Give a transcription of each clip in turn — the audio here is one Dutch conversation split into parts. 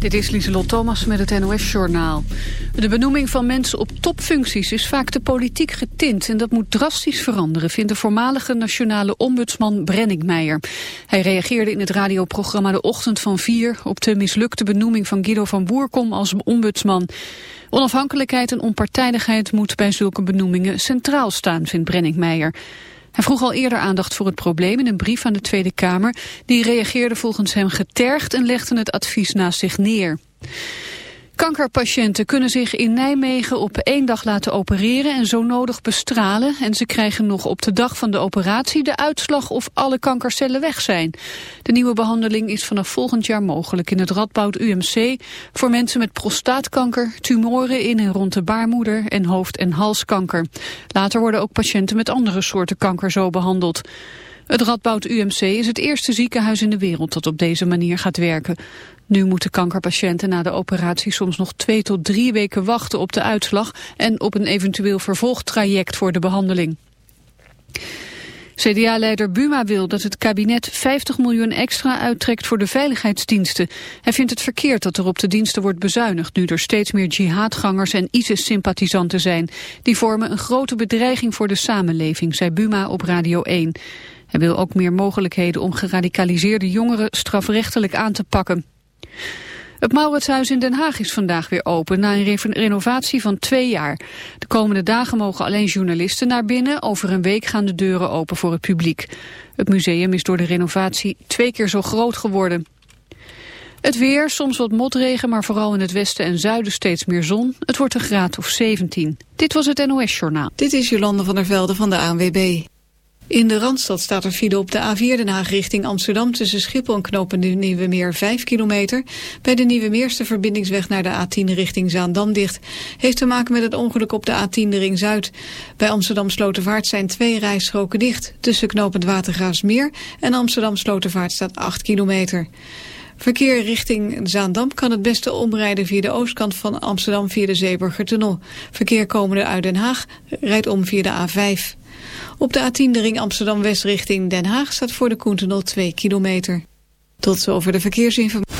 Dit is Lieselot Thomas met het NOS-journaal. De benoeming van mensen op topfuncties is vaak te politiek getint... en dat moet drastisch veranderen, vindt de voormalige nationale ombudsman Brenning Meijer. Hij reageerde in het radioprogramma De Ochtend van Vier... op de mislukte benoeming van Guido van Boerkom als ombudsman. Onafhankelijkheid en onpartijdigheid moet bij zulke benoemingen centraal staan, vindt Brenning Meijer. Hij vroeg al eerder aandacht voor het probleem in een brief aan de Tweede Kamer. Die reageerde volgens hem getergd en legde het advies naast zich neer. Kankerpatiënten kunnen zich in Nijmegen op één dag laten opereren en zo nodig bestralen. En ze krijgen nog op de dag van de operatie de uitslag of alle kankercellen weg zijn. De nieuwe behandeling is vanaf volgend jaar mogelijk in het Radboud UMC voor mensen met prostaatkanker, tumoren in en rond de baarmoeder en hoofd- en halskanker. Later worden ook patiënten met andere soorten kanker zo behandeld. Het Radboud UMC is het eerste ziekenhuis in de wereld dat op deze manier gaat werken. Nu moeten kankerpatiënten na de operatie soms nog twee tot drie weken wachten op de uitslag en op een eventueel vervolgtraject voor de behandeling. CDA-leider Buma wil dat het kabinet 50 miljoen extra uittrekt voor de veiligheidsdiensten. Hij vindt het verkeerd dat er op de diensten wordt bezuinigd... nu er steeds meer jihadgangers en ISIS-sympathisanten zijn. Die vormen een grote bedreiging voor de samenleving, zei Buma op Radio 1. Hij wil ook meer mogelijkheden om geradicaliseerde jongeren strafrechtelijk aan te pakken. Het Mauritshuis in Den Haag is vandaag weer open na een renovatie van twee jaar. De komende dagen mogen alleen journalisten naar binnen. Over een week gaan de deuren open voor het publiek. Het museum is door de renovatie twee keer zo groot geworden. Het weer, soms wat motregen, maar vooral in het westen en zuiden steeds meer zon. Het wordt een graad of 17. Dit was het NOS Journaal. Dit is Jolande van der Velde van de ANWB. In de Randstad staat er file op de A4 Den Haag richting Amsterdam... tussen Schiphol en knopen de Nieuwe Meer 5 kilometer. Bij de Nieuwe Meerste verbindingsweg naar de A10 richting Zaandam dicht. Heeft te maken met het ongeluk op de A10 de Ring Zuid. Bij Amsterdam Slotervaart zijn twee rijstroken dicht... tussen knopend Watergraafsmeer en Amsterdam Slotervaart staat 8 kilometer. Verkeer richting Zaandam kan het beste omrijden via de oostkant van Amsterdam via de Zeeburgertunnel. Verkeer komende uit Den Haag rijdt om via de A5. Op de A10 de ring Amsterdam-West richting Den Haag staat voor de Koentunnel 2 kilometer. Tot zover de verkeersinformatie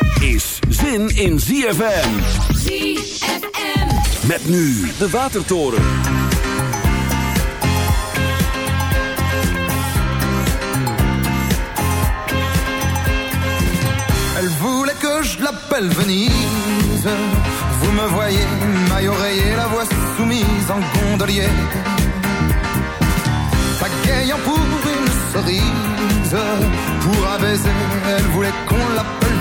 Is zin in ZFM. ZFM. Met nu de Watertoren. Elle voulait que je l'appelle Venise. Vous me voyez, maille oreiller, la voix soumise en gondolier. Pagayant pour une cerise, pour un baiser, elle voulait qu'on l'appelle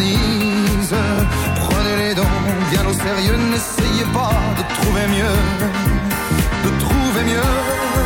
s'agonise. Prenez les dons bien au sérieux, n'essayez pas de trouver mieux, de trouver mieux.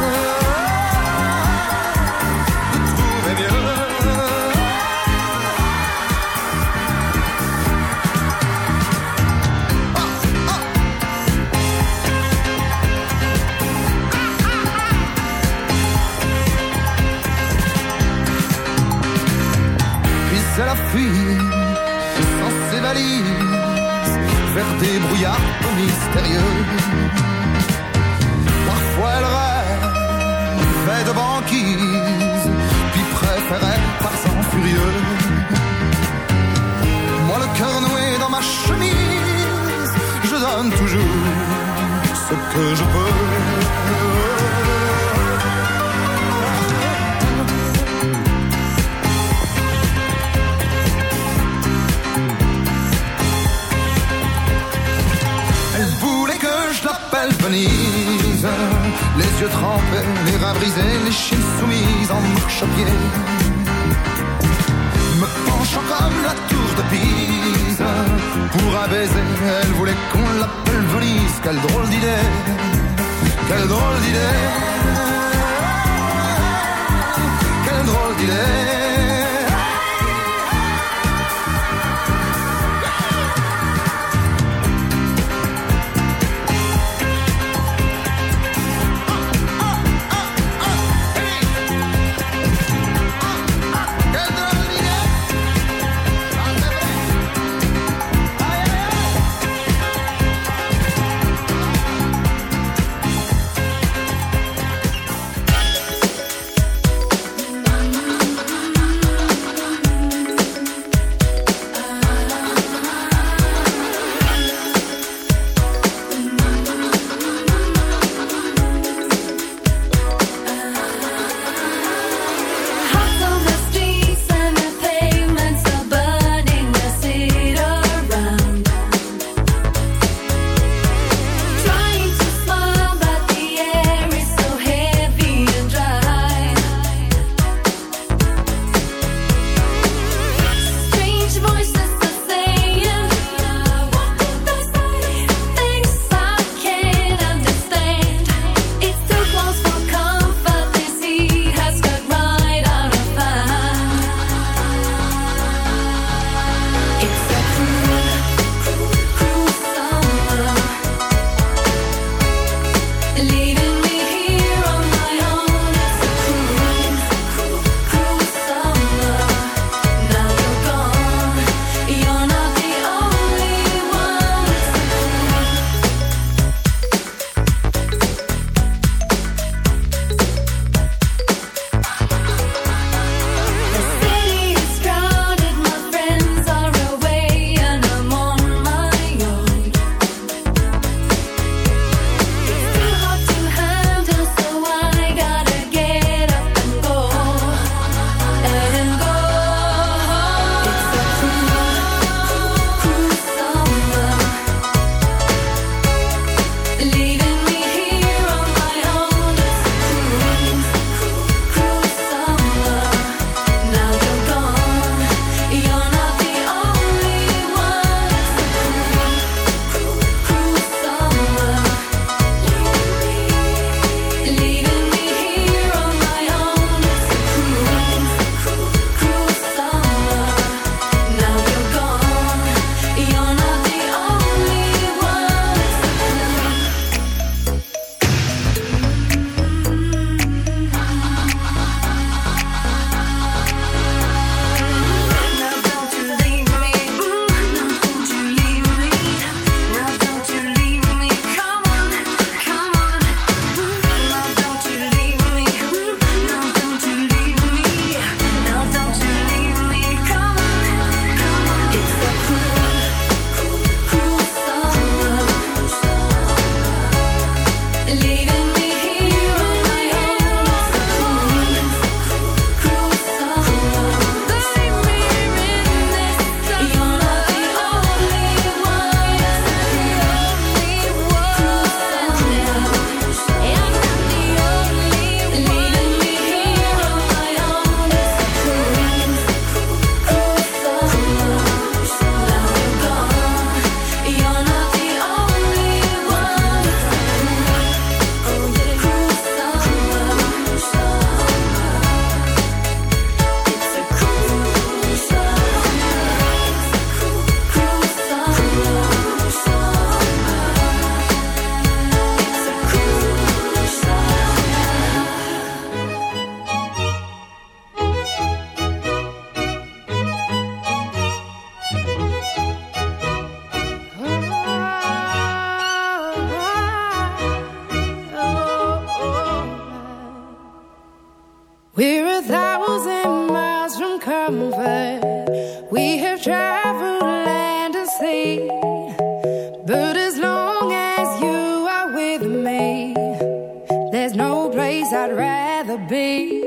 No place I'd rather be.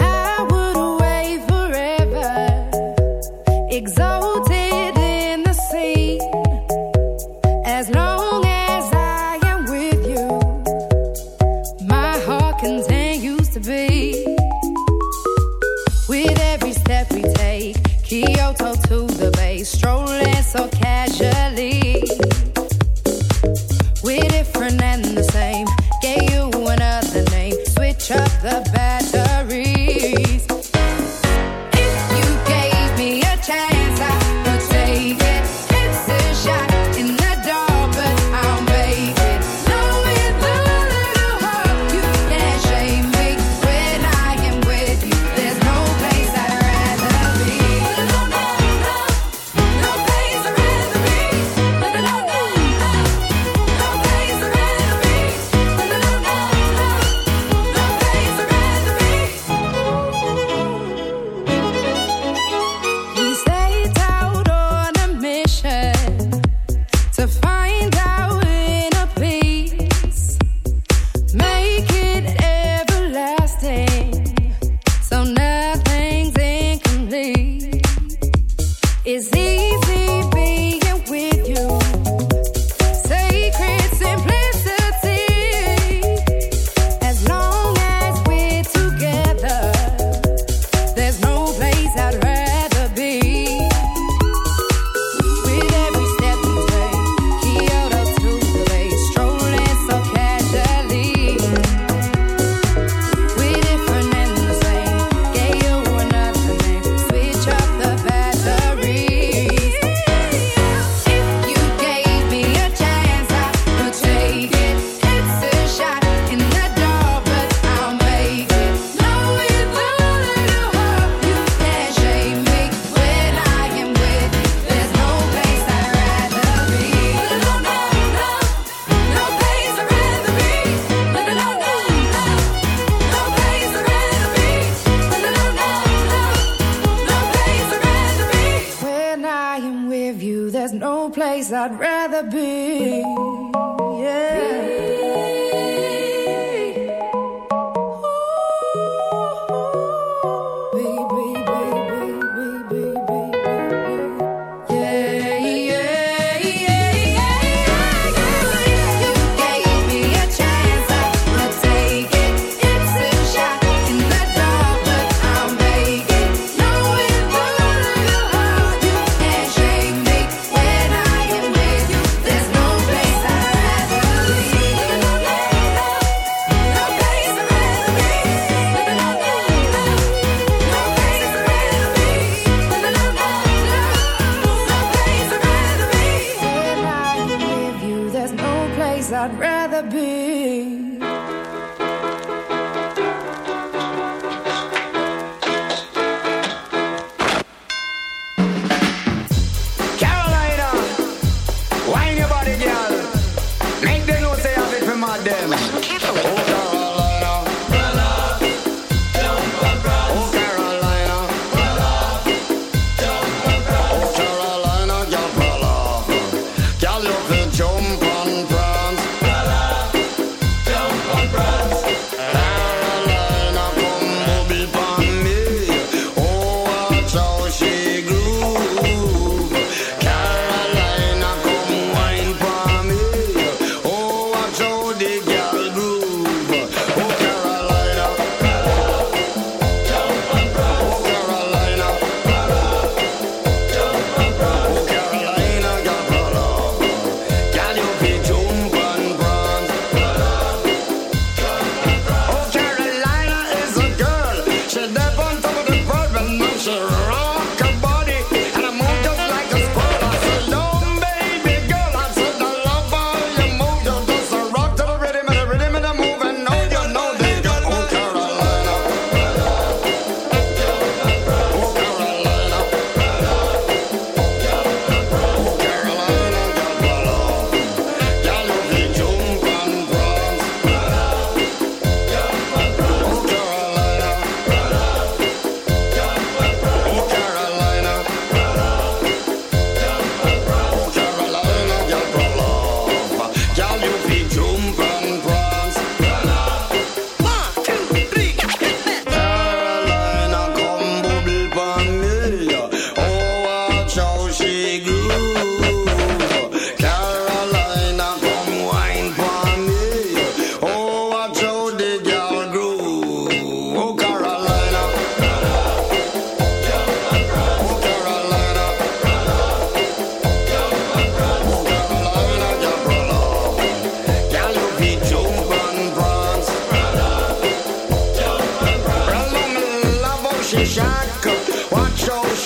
I would away forever, exalted.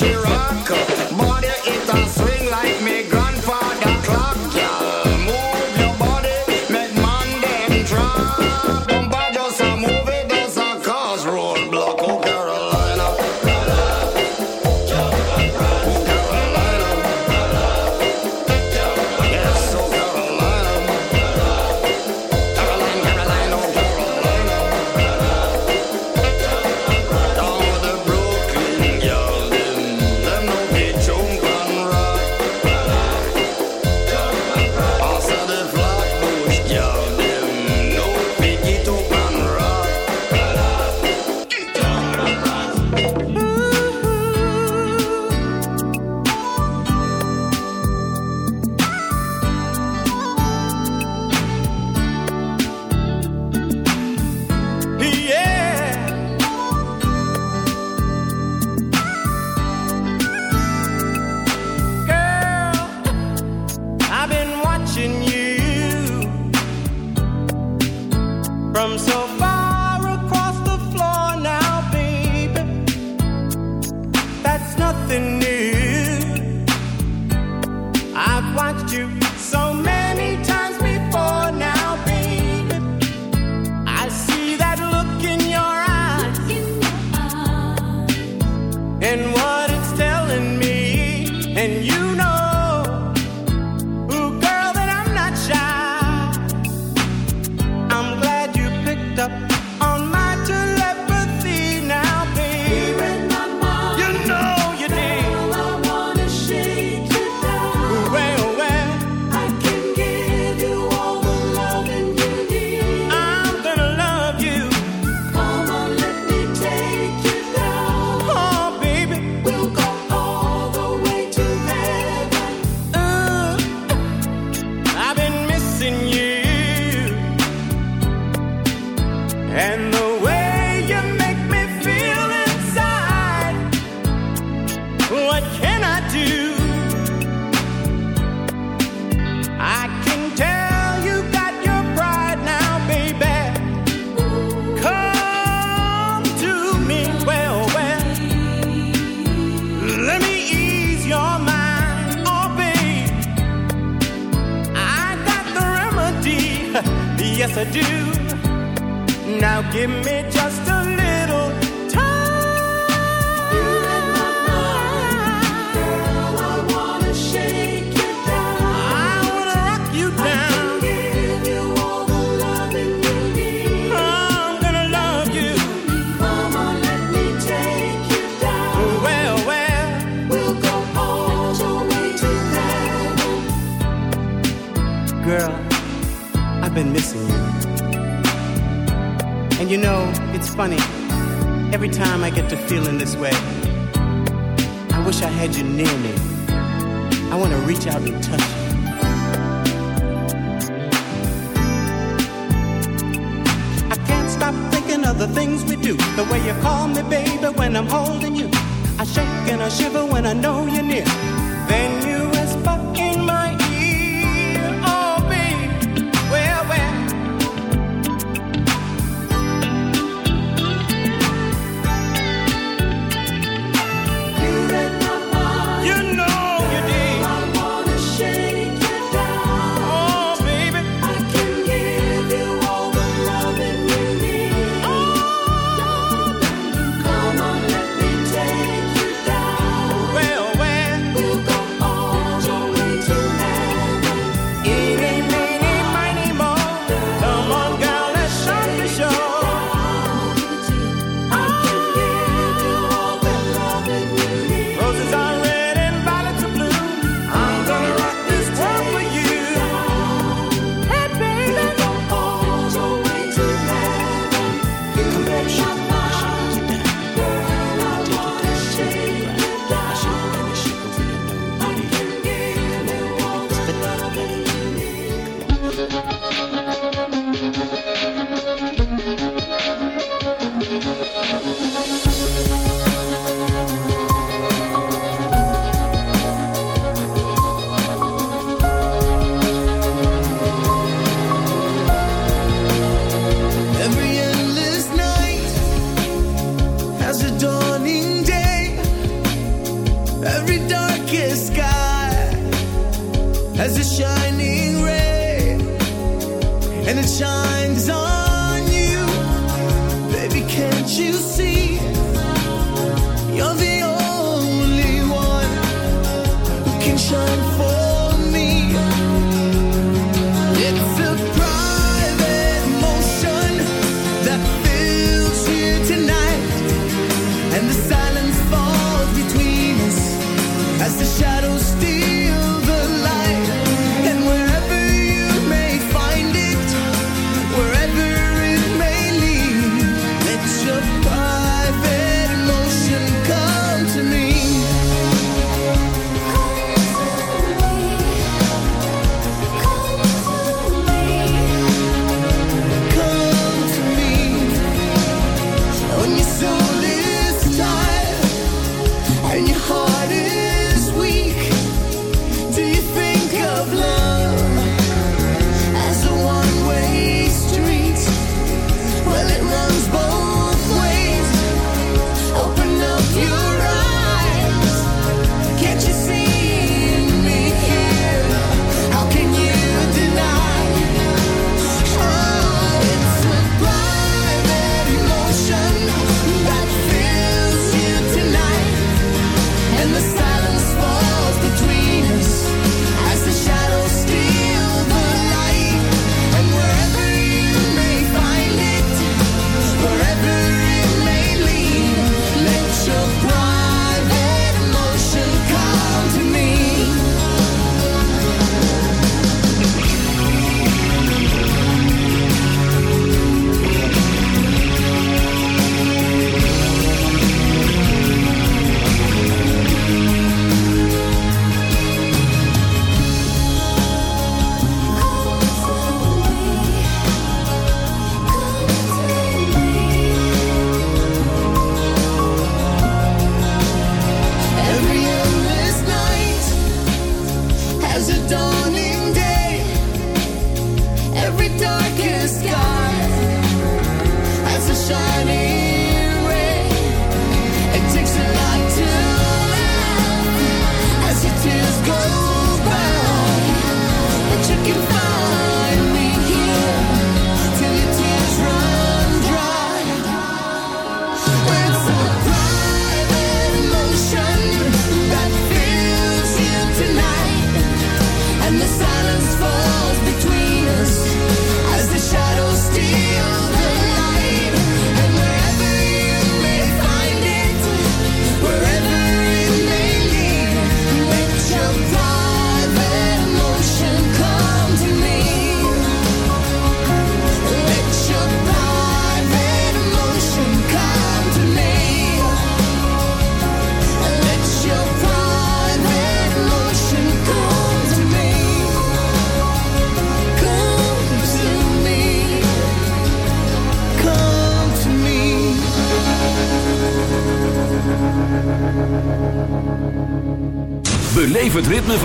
She rock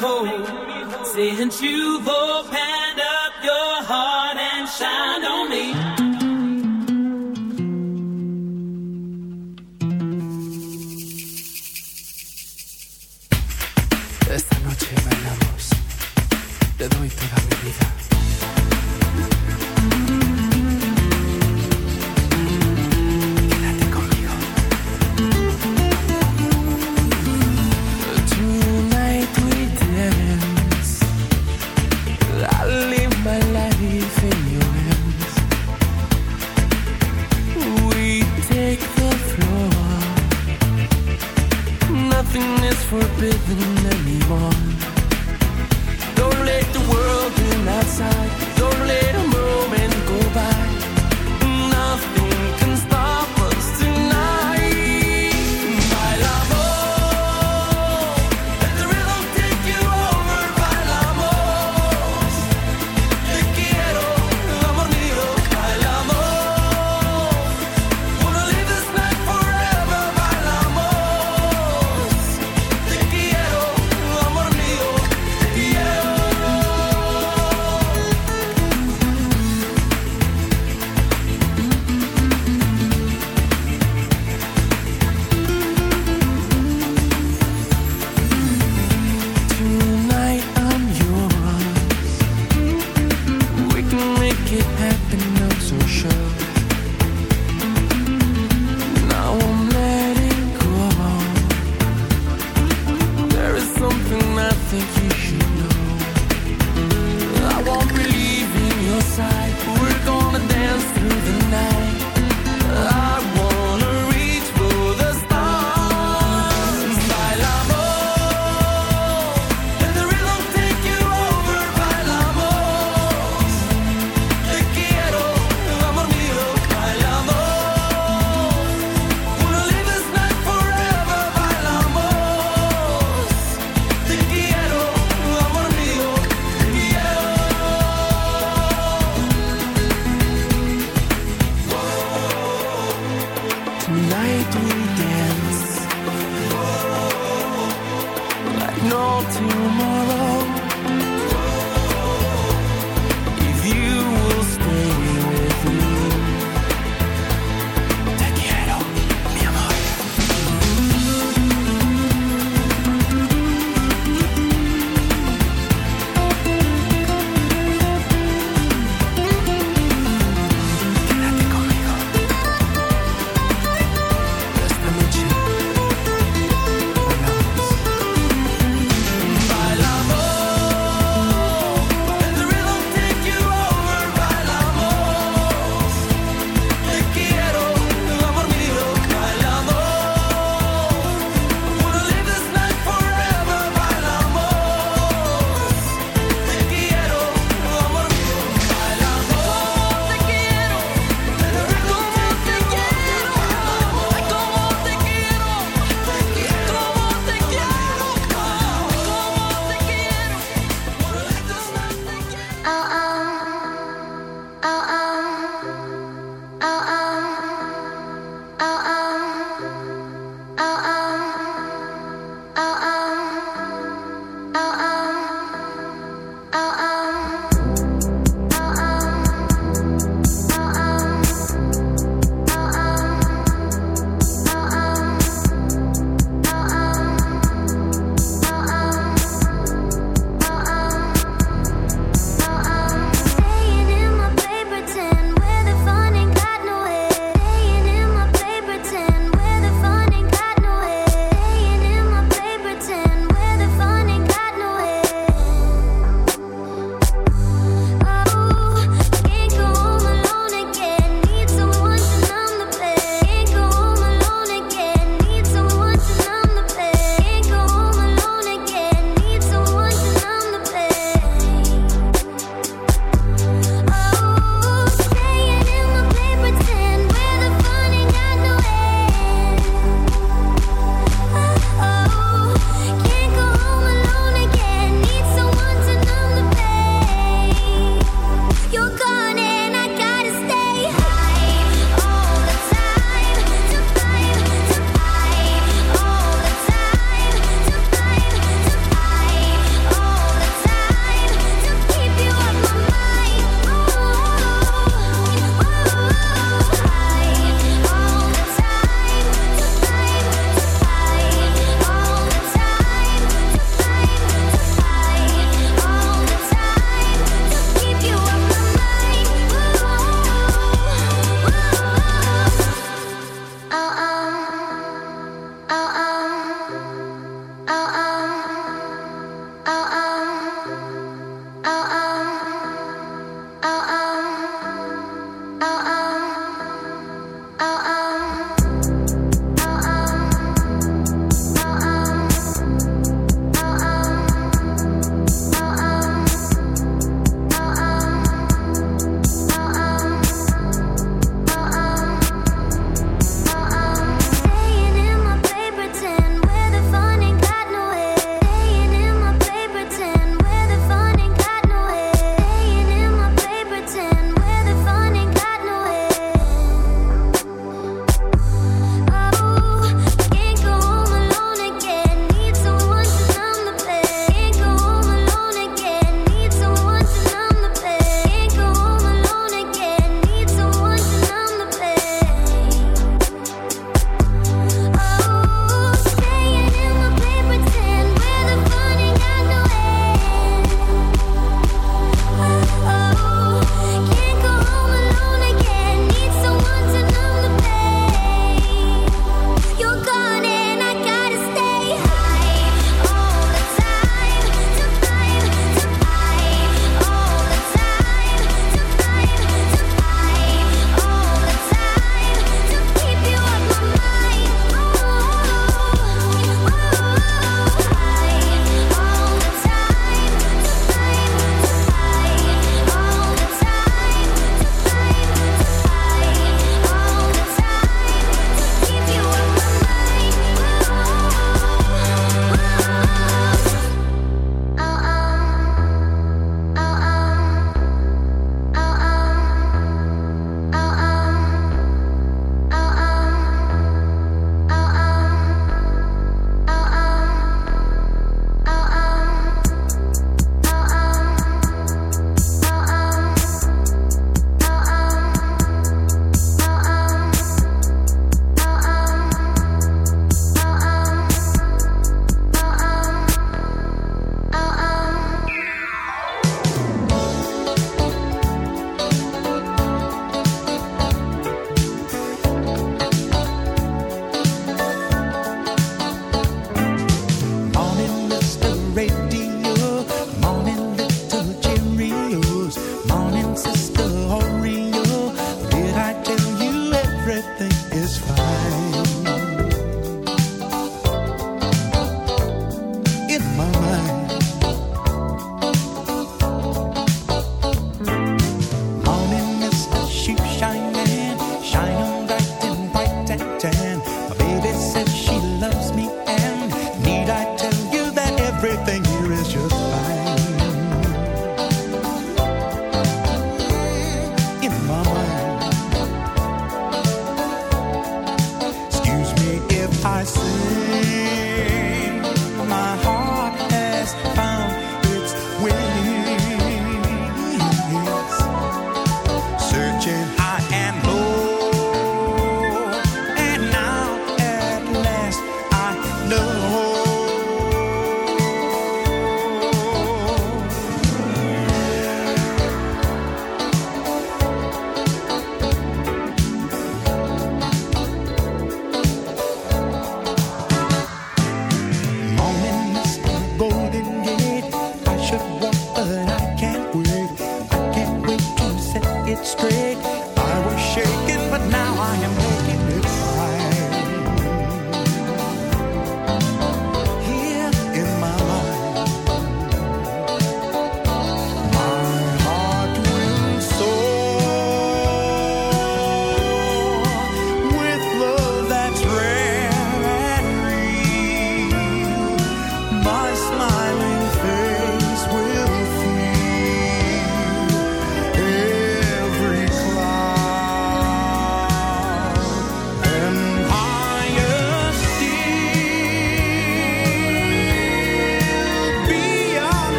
whole, saying you go. Leaving your side. We're gonna dance through the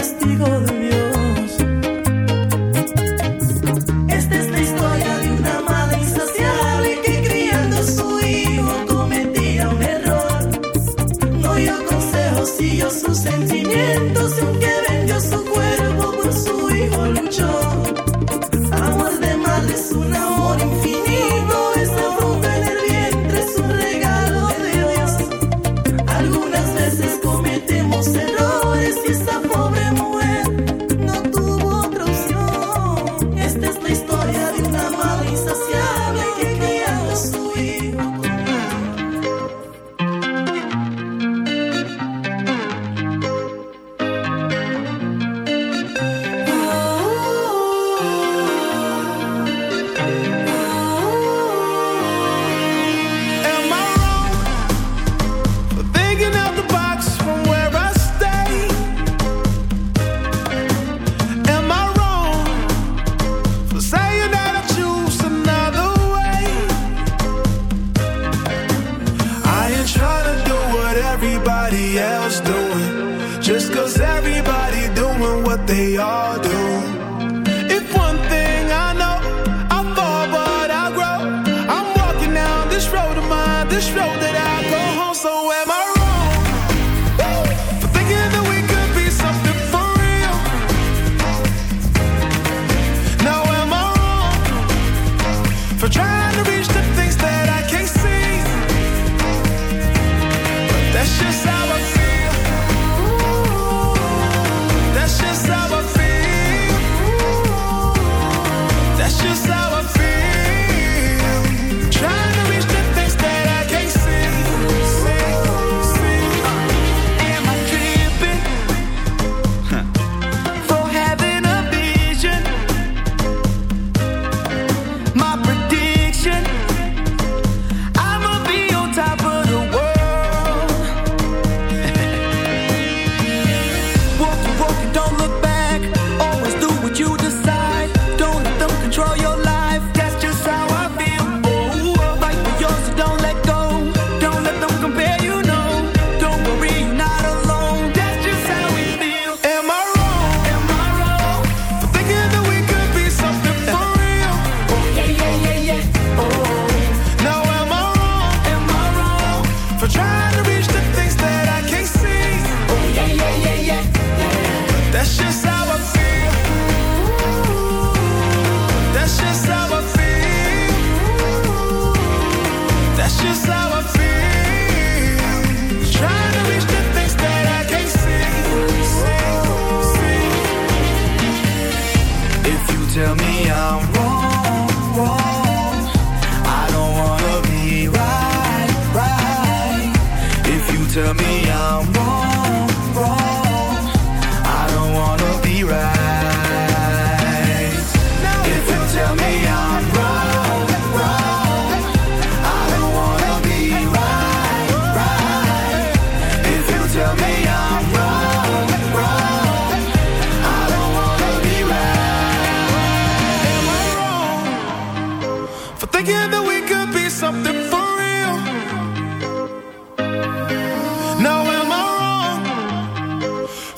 Castigo